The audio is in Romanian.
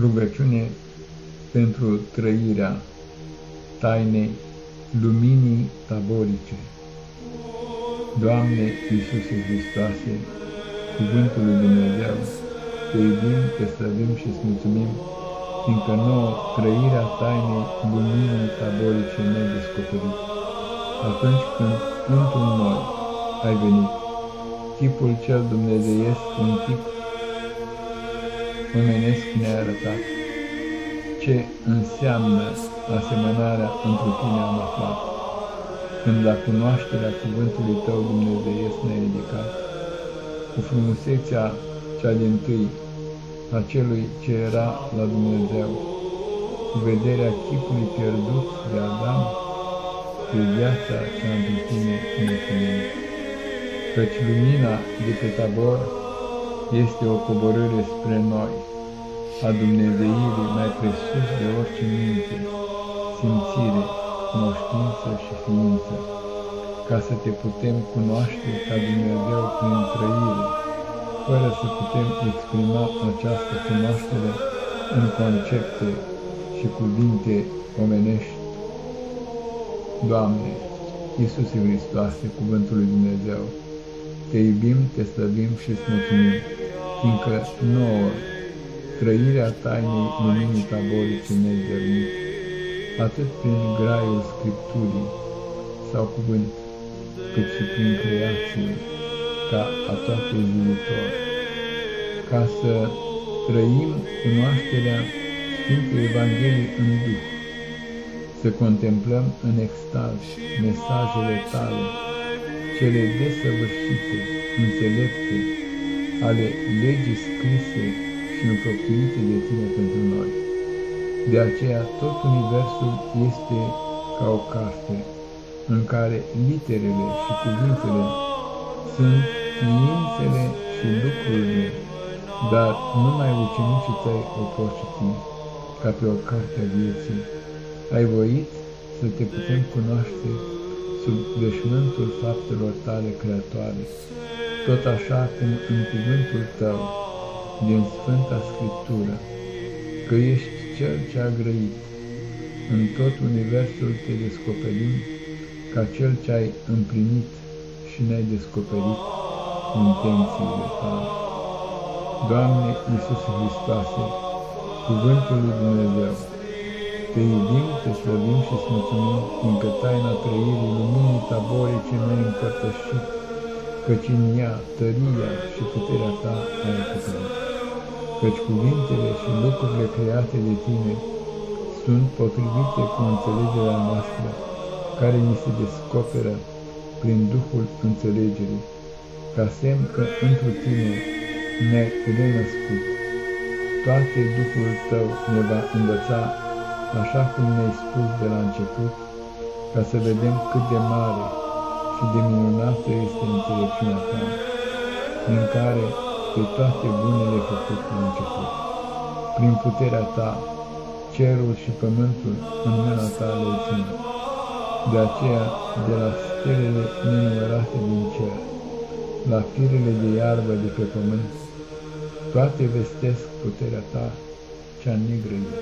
Rugăciune pentru trăirea tainei luminii taborice. Doamne Iisuse Hristoase, Cuvântul lui Dumnezeu, Te iubim, Te slăvim și îți mulțumim, fiindcă nouă trăirea tainei luminii taborice ne descoperit. Atunci când într-un noi ai venit, chipul cel dumnezeiesc un tip omenesc ne-a arătat ce înseamnă asemănarea într tine am aflat, când la cunoașterea cuvântului tău dumnezeiesc ne-ai ridicat, cu frumusețea cea din tâi a celui ce era la Dumnezeu, cu vederea chipului pierdut de Adam, pe viața cea într tine mulțumim. Căci lumina de pe tabor este o coborâre spre noi, a Dumnezeirii mai presus de orice minte, simțire, cunoștință și ființă, ca să te putem cunoaște ca Dumnezeu prin trăire, fără să putem exprima această cunoaștere în concepte și cuvinte omenești. Doamne, Iisuse Hristoase, Cuvântul lui Dumnezeu, Te iubim, Te slăbim și îți mulțumim, fiindcă nouă trăirea tainei luminii taborice nezdărnit, atât prin graiul Scripturii sau cuvânt, cât și prin creație, ca a toate viitor, ca să trăim cunoașterea Sfintei Evangheliei în Duh, să contemplăm în extaz mesajele tale, cele desăvârșite, înțelepte, ale legii scrise și înfăptuite de tine pentru noi. De aceea tot universul este ca o carte în care literele și cuvintele sunt ființele și lucrurile, dar numai ucenicii tăi o pot citi ca pe o carte a vieții. Ai voit să te putem cunoaște sub veșmântul faptelor tale creatoare, tot așa cum în cuvântul tău, din Sfânta Scriptură, că ești Cel ce a grăit, în tot universul te descoperim ca Cel ce ai împlinit și ne-ai descoperit intențiile tale. Doamne Iisus Hristoase, Cuvântul lui Dumnezeu, Te iubim, Te slăvim și îți mulțumim, fiindcă taina trăirii luminii taborice ne-ai împărtășit, căci în ea tăria și puterea ta ai acoperit. Căci cuvintele și lucrurile create de tine sunt potrivite cu înțelegerea noastră, care ni se descoperă prin Duhul înțelegerii, ca semn că întru tine ne-ai renăscut. Toate Duhul tău ne va învăța, așa cum ne-ai spus de la început, ca să vedem cât de mare și de minunată este înțelepciunea ta, prin care pe toate bunele făcut la început. Prin puterea ta, cerul și pământul în mâna ta le țin. De aceea, de la stelele nenumărate din cer, la firele de iarbă de pe pământ, toate vestesc puterea ta cea negrăită.